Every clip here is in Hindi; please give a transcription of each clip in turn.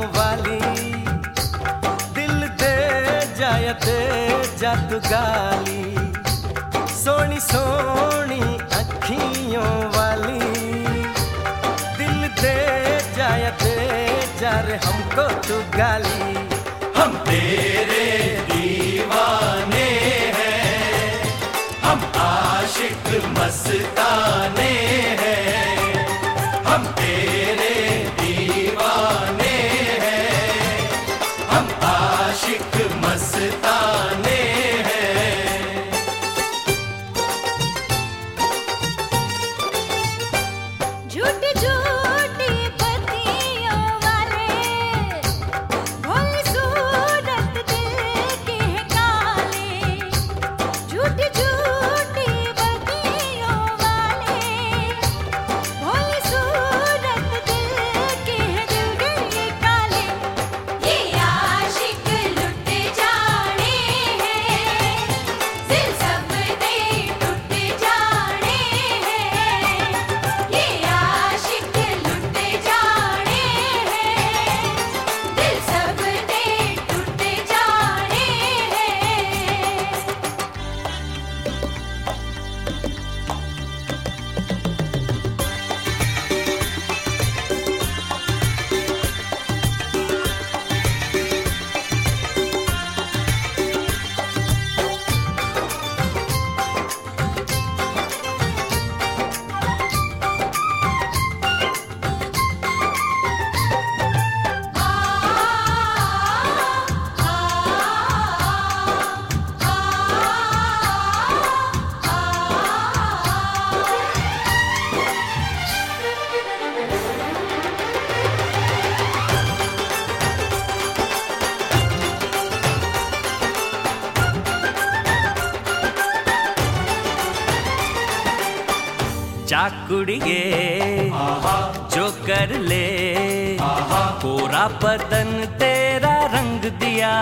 वाली। दिल दे जाया दे गाली। सोनी सोनी अखियों वाली। दिल दे जाया जा रे हमको तू गाली। हम तेरे दीवाने हैं। हम आशिक मस्ताने हैं चाकुड़िए जो कर ले। पूरा पतन तेरा रंग दिया।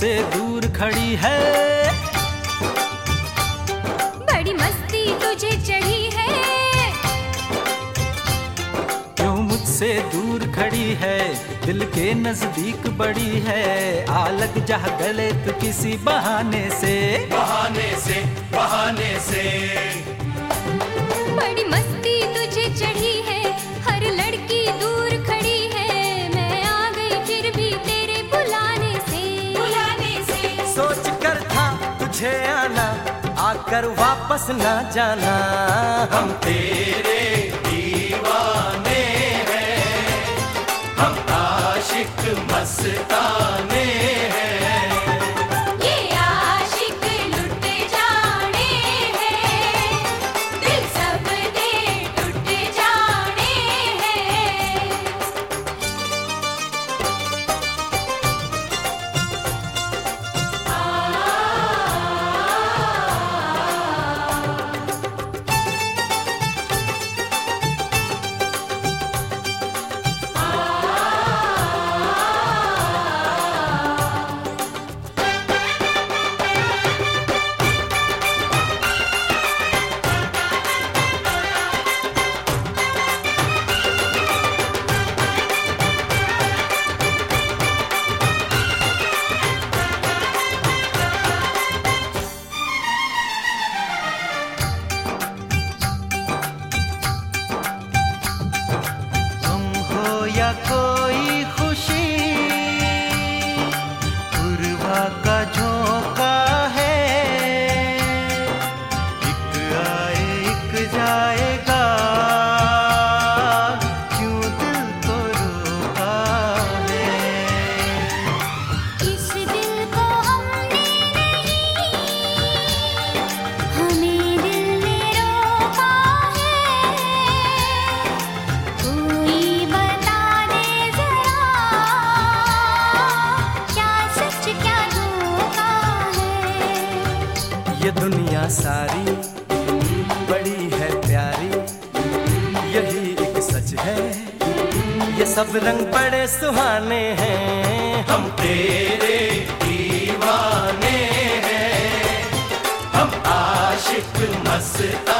मुझसे दूर खड़ी है। बड़ी मस्ती तुझे चढ़ी है। क्यों मुझसे दूर खड़ी है? दिल के नज़दीक बड़ी है। आ लग जा गले तू किसी बहाने से। बहाने से बहाने से। बड़ी मस्ती तुझे चढ़ी है। हर लड़की आकर वापस ना जाना। हम तेरे दीवाने हैं। हम आशिक मस्ताने दुनिया सारी बड़ी है प्यारी। यही एक सच है। ये सब रंग बड़े सुहाने हैं। हम तेरे दीवाने हैं। हम आशिक मस्ता